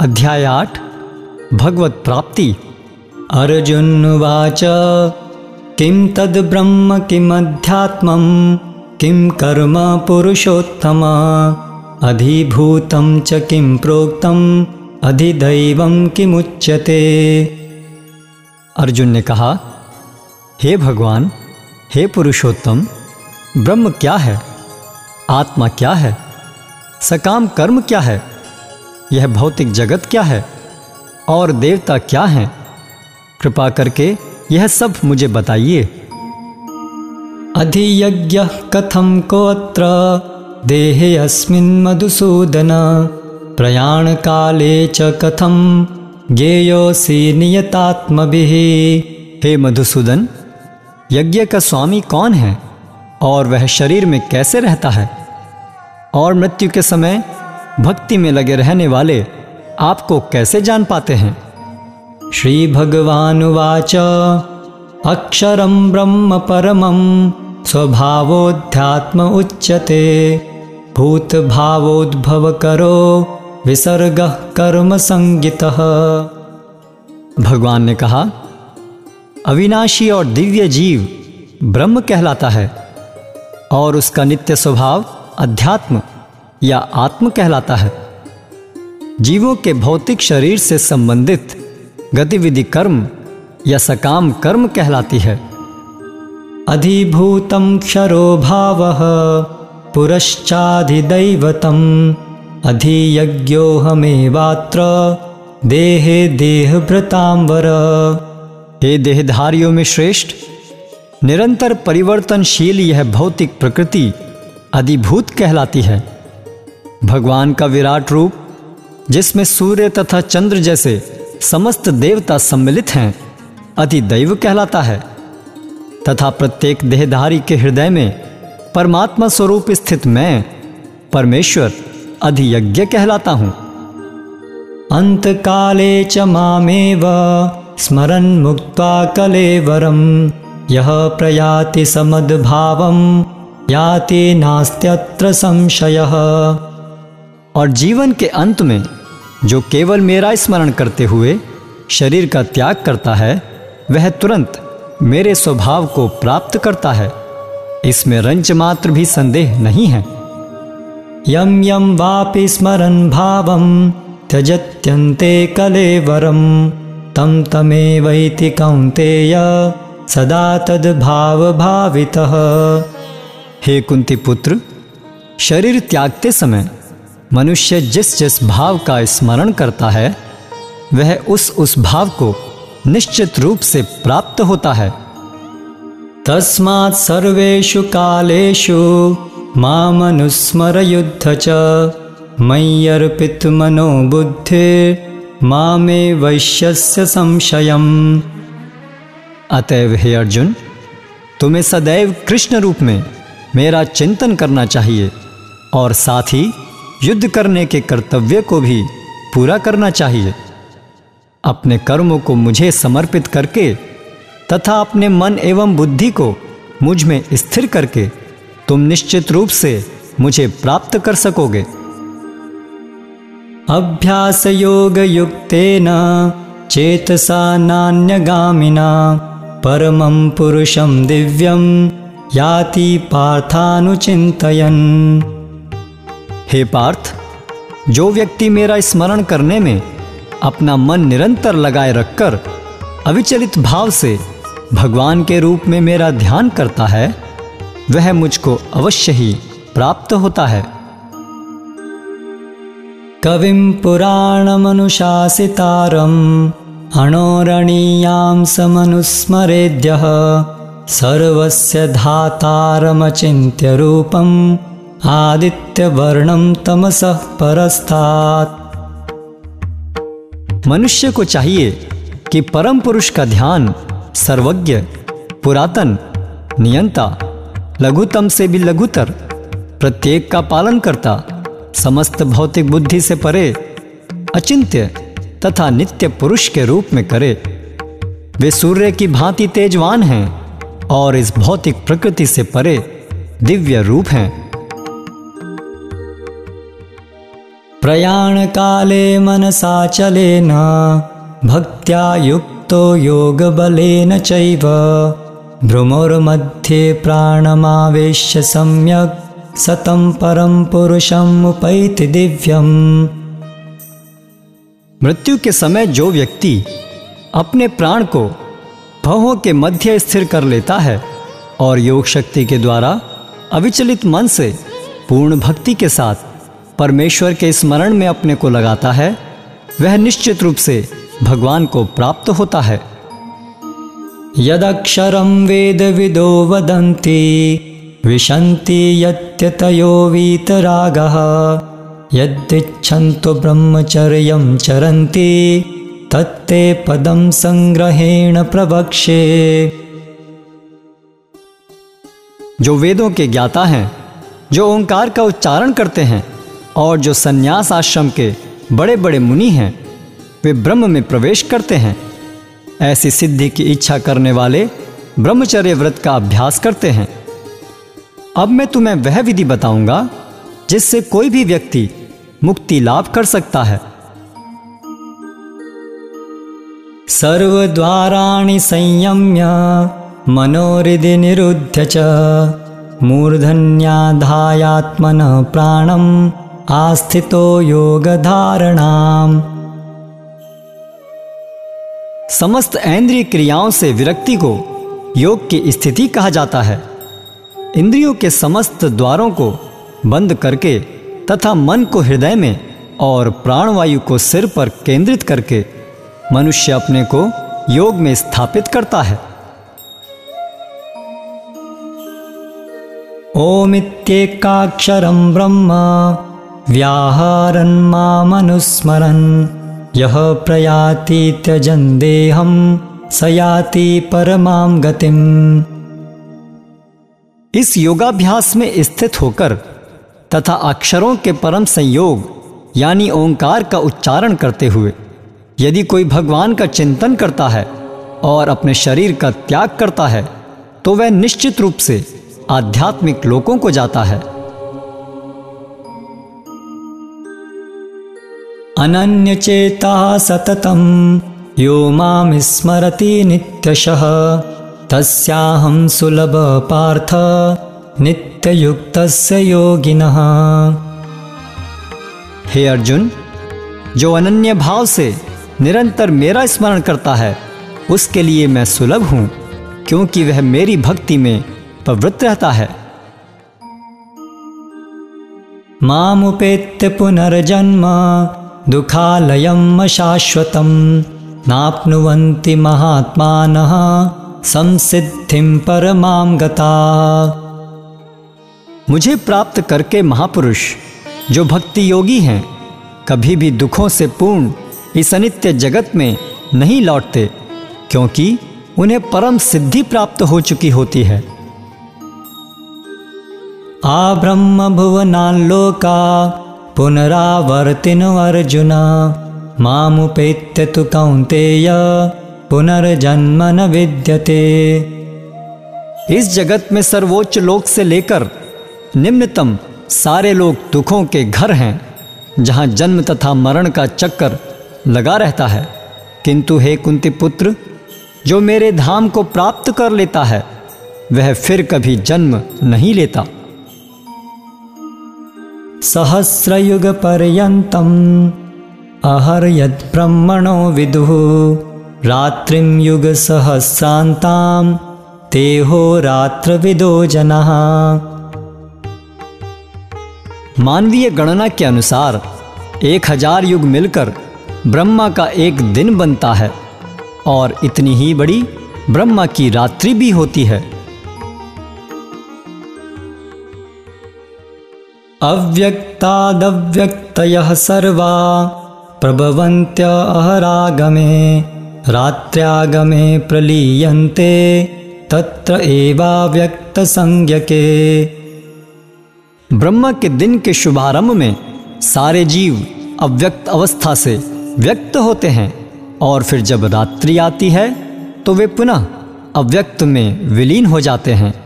अध्याय आठ, भगवत प्राप्ति। अर्जुनुवाच किं तद् ब्रह्म किमध्यात्मं किं कर्म पुरुषोत्तम, अधिभूतं च किं प्रोक्तम् अधिदैवं किमुच्यते। अर्जुन ने कहा, हे भगवान, हे पुरुषोत्तम, ब्रह्म क्या है? आत्मा क्या है? सकाम कर्म क्या है? यह भौतिक जगत क्या है? और देवता क्या हैं? कृपा करके यह सब मुझे बताइए। अधियज्ञ कथम कोत्र, देहे अस्मिन् मधुसूदन प्रयाण काले च कथम ज्ञेयोसी नियतात्मभिः। हे मधुसूदन, यज्ञ का स्वामी कौन है? और वह शरीर में कैसे रहता है? और मृत्यु के समय भक्ति में लगे रहने वाले आपको कैसे जान पाते हैं? श्री भगवान वाच। अक्षरं ब्रह्म परमं स्वभावोध्यात्म उच्यते। भूत भावोद्भव करो, विसर्ग कर्म संगीत भगवान ने कहा, अविनाशी और दिव्य जीव ब्रह्म कहलाता है और उसका नित्य स्वभाव अध्यात्म या आत्म कहलाता है। जीवों के भौतिक शरीर से संबंधित गतिविधि कर्म या सकाम कर्म कहलाती है। अधिभूतं क्षरो भाव पुरश्चाधिदैवतम अधियज्ञोहमेवात्र देहे देहभृतांवर हे देहधारियों में श्रेष्ठ, निरंतर परिवर्तनशील यह भौतिक प्रकृति अधिभूत कहलाती है। भगवान का विराट रूप, जिसमें सूर्य तथा चंद्र जैसे समस्त देवता सम्मिलित हैं अधिदैव कहलाता है। तथा प्रत्येक देहधारी के हृदय में परमात्मा स्वरूप स्थित मैं, परमेश्वर अधियज्ञ कहलाता हूँ। अंत काले च मामेव स्मरन् मुक्त्वा कलेवरम यह प्रयाति समद्भावम, याति नास्त्यत्र संशयः। और जीवन के अंत में, जो केवल मेरा स्मरण करते हुए शरीर का त्याग करता है, वह तुरंत मेरे स्वभाव को प्राप्त करता है। इसमें रंच मात्र भी संदेह नहीं है। यम यम वापि स्मरन भावम त्यजत्यंते कलेवरम तम तमेवैति कौन्तेय, सदा तद भाव भावितः हे कुंती पुत्र, शरीर त्यागते समय मनुष्य जिस जिस भाव का स्मरण करता है, वह उस उस भाव को निश्चित रूप से प्राप्त होता है। तस्मात् सर्वेषु कालेषु मामनुस्मर युद्ध च, मय्यर्पित मनो बुद्धि मामे वैश्यस्य संशयम। अतएव हे अर्जुन, तुम्हें सदैव कृष्ण रूप में मेरा चिंतन करना चाहिए, और साथ ही युद्ध करने के कर्तव्य को भी पूरा करना चाहिए। अपने कर्मों को मुझे समर्पित करके तथा अपने मन एवं बुद्धि को मुझमें स्थिर करके तुम निश्चित रूप से मुझे प्राप्त कर सकोगे। अभ्यास योग युक्तेन चेतसा नान्यगामिना परमं पुरुषं दिव्यं याति पार्थानुचिंतयन् हे पार्थ, जो व्यक्ति मेरा स्मरण करने में अपना मन निरंतर लगाए रखकर अविचलित भाव से भगवान के रूप में मेरा ध्यान करता है, वह मुझको अवश्य ही प्राप्त होता है। कविं पुराणमनुशासितारम् अणोरणीयां समनुस्मरेद्यः सर्वस्य धातारमचिन्त्य आदित्यवर्णं तमसः परस्तात्। मनुष्य को चाहिए कि परम पुरुष का ध्यान सर्वज्ञ, पुरातन, नियंता, लघुतम से भी लघुतर, प्रत्येक का पालन करता, समस्त भौतिक बुद्धि से परे, अचिंत्य तथा नित्य पुरुष के रूप में करे। वे सूर्य की भांति तेजवान हैं और इस भौतिक प्रकृति से परे दिव्य रूप हैं। प्रयाणकाले मनसा चलेन, भक्त्या युक्तो योगबलेन चैव। भ्रुमोर्मध्ये प्राणमावेश्य सम्यक् परम पुरुषम उपैति दिव्यम। मृत्यु के समय जो व्यक्ति अपने प्राण को भवों के मध्य स्थिर कर लेता है और योग शक्ति के द्वारा अविचलित मन से पूर्ण भक्ति के साथ परमेश्वर के स्मरण में अपने को लगाता है, वह निश्चित रूप से भगवान को प्राप्त होता है। यदक्षरम वेद विदो वदंती विशन्ति यत्यतयो वीतरागः, यदिच्छन्तु ब्रह्मचर्यं चरन्ति, तत्ते पदं संग्रहेण प्रवक्षे जो वेदों के ज्ञाता हैं, जो ओंकार का उच्चारण करते हैं और जो सन्यास आश्रम के बड़े बड़े मुनि हैं, वे ब्रह्म में प्रवेश करते हैं। ऐसी सिद्धि की इच्छा करने वाले ब्रह्मचर्य व्रत का अभ्यास करते हैं। अब मैं तुम्हें वह विधि बताऊँगा, जिससे कोई भी व्यक्ति मुक्ति लाभ कर सकता है। सर्व सर्वद्वाराणि संयम्य मनोहृदि निरुद्ध च, मूर्धन्याधायात्मन प्राणम। आस्थितो योगधारणाम। समस्त इंद्रिय क्रियाओं से विरक्ति को योग की स्थिति कहा जाता है। इंद्रियों के समस्त द्वारों को बंद करके तथा मन को हृदय में और प्राणवायु को सिर पर केंद्रित करके मनुष्य अपने को योग में स्थापित करता है। ओमित्येकाक्षरं ब्रह्म। व्याहारन् मामनुस्मरन्। प्रयाति त्यजन् देहं स याति परमां गतिम्। इस योगाभ्यास में स्थित होकर तथा अक्षरों के परम संयोग, यानी ओंकार का उच्चारण करते हुए, यदि कोई भगवान का चिंतन करता है और अपने शरीर का त्याग करता है तो वह निश्चित रूप से आध्यात्मिक लोकों को जाता है। अनन्य चेता सततम। यो माम स्मरति नित्यशः। तस्याहं सुलभ पार्थ। नित्ययुक्तस्य योगिनः। हे अर्जुन, जो अनन्य भाव से निरंतर मेरा स्मरण करता है, उसके लिए मैं सुलभ हूँ, क्योंकि वह मेरी भक्ति में प्रवृत्त रहता है। मामुपेत्य पुनर्जन्म। दुखालयम शाश्वतम नाप्नुवन्ति महात्मानः संसिद्धिम परमाम गता। मुझे प्राप्त करके महापुरुष, जो भक्ति योगी हैं, कभी भी दुखों से पूर्ण इस अनित्य जगत में नहीं लौटते, क्योंकि उन्हें परम सिद्धि प्राप्त हो चुकी होती है। आ ब्रह्म भुवनालोका पुनरावर्तिन अर्जुन मामुपेत्य तु कौंतेय पुनर्जन्म न विद्यते। इस जगत में सर्वोच्च लोक से लेकर निम्नतम सारे लोग दुखों के घर हैं, जहाँ जन्म तथा मरण का चक्कर लगा रहता है। किंतु हे कुंती पुत्र, जो मेरे धाम को प्राप्त कर लेता है, वह फिर कभी जन्म नहीं लेता। सहस्रयुग पर्यंतम अहर यद ब्रह्मणो विदुः, रात्रिं युगसहस्रान्तां तेहो रात्रविदो जनः। मानवीय गणना के अनुसार एक हज़ार युग मिलकर ब्रह्मा का एक दिन बनता है, और इतनी ही बड़ी ब्रह्मा की रात्रि भी होती है। अव्यक्तादव्यक्तयः सर्वा प्रभवन्त्य अहरागमे, रात्र्यागमे प्रलीयन्ते, तत्र संज्ञके ब्रह्मा के दिन के शुभारंभ में सारे जीव अव्यक्त अवस्था से व्यक्त होते हैं, और फिर जब रात्रि आती है तो वे पुनः अव्यक्त में विलीन हो जाते हैं।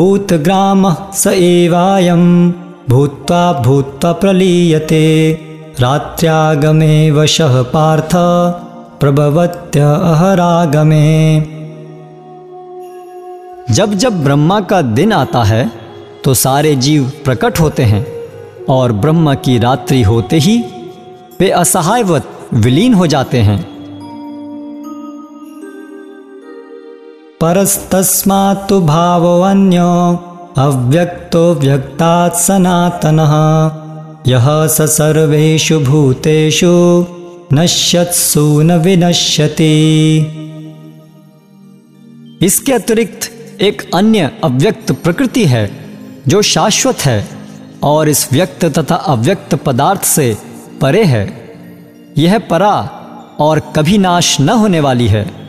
भूतग्राम स एवायम भूत्वा भूत्वा प्रलीयते। रात्र्यागमे वशः पार्थ। प्रभवत्य अहरागमे। जब जब ब्रह्मा का दिन आता है तो सारे जीव प्रकट होते हैं और ब्रह्मा की रात्रि होते ही वे असहायवत विलीन हो जाते हैं। परस्तस्मात्तु भावन्यो अव्यक्तो व्यक्तात् सनातनः। यह स सर्वेषु भूतेषु नश्यत्सु न विनश्यति। इसके अतिरिक्त एक अन्य अव्यक्त प्रकृति है, जो शाश्वत है और इस व्यक्त तथा अव्यक्त पदार्थ से परे है। यह परा और कभी नाश न होने वाली है।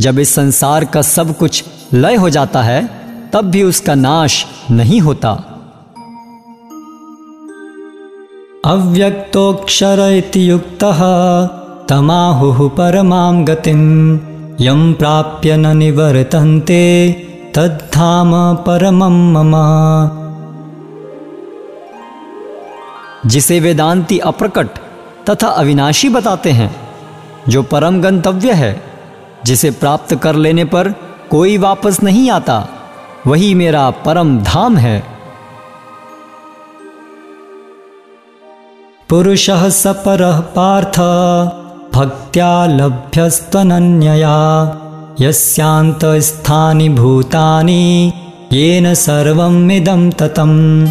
जब इस संसार का सब कुछ लय हो जाता है, तब भी उसका नाश नहीं होता। अव्यक्तोक्षर युक्त तमाहु परमां गतिम यम प्राप्य न निवर्तन्ते, तद्धाम परमं मम। जिसे वेदांती अप्रकट तथा अविनाशी बताते हैं, जो परम गंतव्य है जिसे प्राप्त कर लेने पर कोई वापस नहीं आता, वही मेरा परम धाम है। पुरुष सपर पार्थ, भक्त्या लभ्यस्तनन्यया यस्यांत स्थानि भूतानि, येन सर्वमिदं ततम्।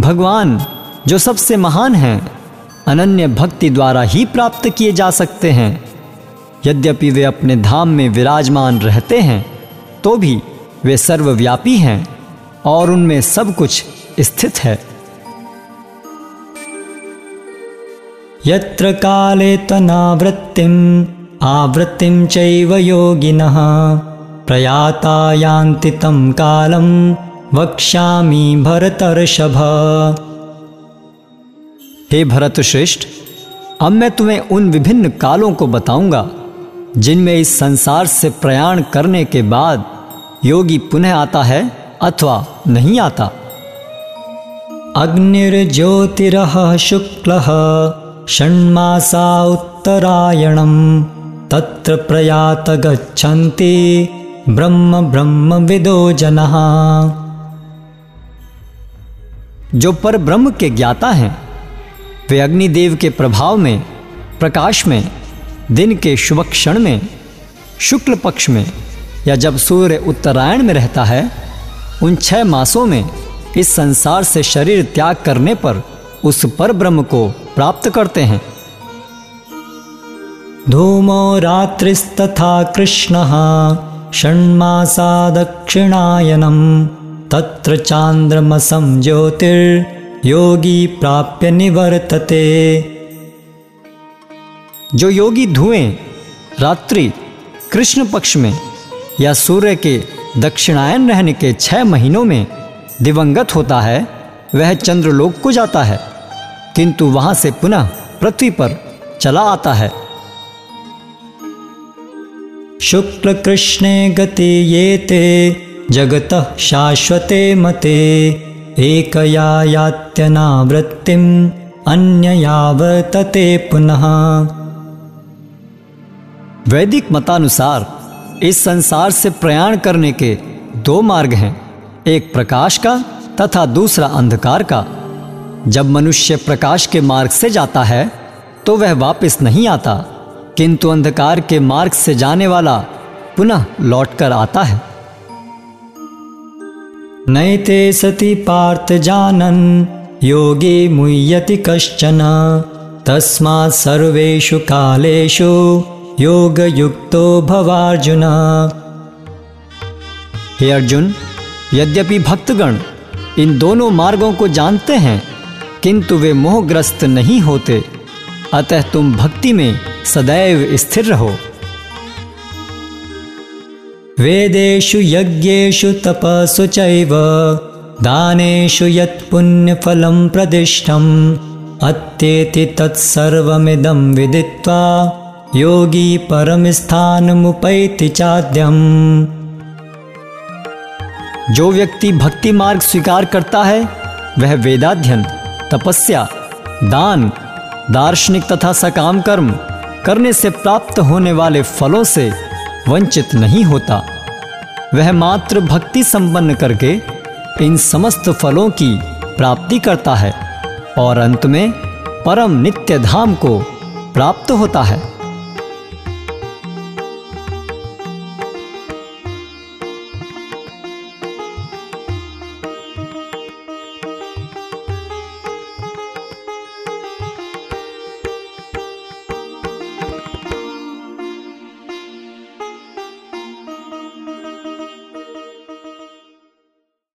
भगवान, जो सबसे महान हैं, अनन्य भक्ति द्वारा ही प्राप्त किए जा सकते हैं। यद्यपि वे अपने धाम में विराजमान रहते हैं तो भी वे सर्वव्यापी हैं और उनमें सब कुछ स्थित है। यत्र काले तनावृत्तिम् आवृत्तिं चैव योगिनः, प्रयाता यान्ति तं कालं, वक्ष्यामि भरतर्षभ। हे भरत श्रेष्ठ अब मैं तुम्हें उन विभिन्न कालों को बताऊँगा जिनमें इस संसार से प्रयाण करने के बाद योगी पुनः आता है अथवा नहीं आता। अग्निर्ज्योतिरः शुक्लः षण्मासा उत्तरायणं तत्र प्रयात गच्छन्ति ब्रह्म ब्रह्म विदो जनः। जो पर ब्रह्म के ज्ञाता हैं, वे अग्निदेव के प्रभाव में, प्रकाश में दिन के शुभ क्षण में, शुक्ल पक्ष में, या जब सूर्य उत्तरायण में रहता है, उन छह मासों में इस संसार से शरीर त्याग करने पर उस पर ब्रह्म को प्राप्त करते हैं। धूमो रात्रिस्तथा कृष्ण षण्मासा दक्षिणायनम, तत्र चांद्रमसम ज्योतिर्योगी प्राप्य निवर्तते। जो योगी धुएँ रात्रि कृष्ण पक्ष में या सूर्य के दक्षिणायन रहने के छह महीनों में दिवंगत होता है, वह चंद्रलोक को जाता है, किंतु वहाँ से पुनः पृथ्वी पर चला आता है। शुक्ल कृष्णे गति ये ते जगत शाश्वते मते, एकया यात्यनावृत्तिम अन्यया वर्तते पुनः। वैदिक मतानुसार इस संसार से प्रयाण करने के दो मार्ग हैं, एक प्रकाश का तथा दूसरा अंधकार का। जब मनुष्य प्रकाश के मार्ग से जाता है तो वह वापस नहीं आता, किंतु अंधकार के मार्ग से जाने वाला पुनः लौटकर आता है। नैते सति पार्थ जानन, योगी मुह्यति कश्चन तस्मा सर्वेषु कालेषु योग युक्तो भवार्जुन। हे अर्जुन, यद्यपि भक्तगण इन दोनों मार्गों को जानते हैं, किंतु वे मोहग्रस्त नहीं होते, अतः तुम भक्ति में सदैव स्थिर रहो। वेदेषु यज्ञेषु तपसु चैव, दानेषु यत्पुण्यफलं प्रदिष्टम्, अत्येति तत्सर्वमिदं विदित्वा योगी परमस्थानमुपैति चाद्यम्। जो व्यक्ति भक्ति मार्ग स्वीकार करता है, वह वेदाध्ययन, तपस्या, दान, दार्शनिक तथा सकाम कर्म करने से प्राप्त होने वाले फलों से वंचित नहीं होता। वह मात्र भक्ति संपन्न करके इन समस्त फलों की प्राप्ति करता है और अंत में परम नित्य धाम को प्राप्त होता है।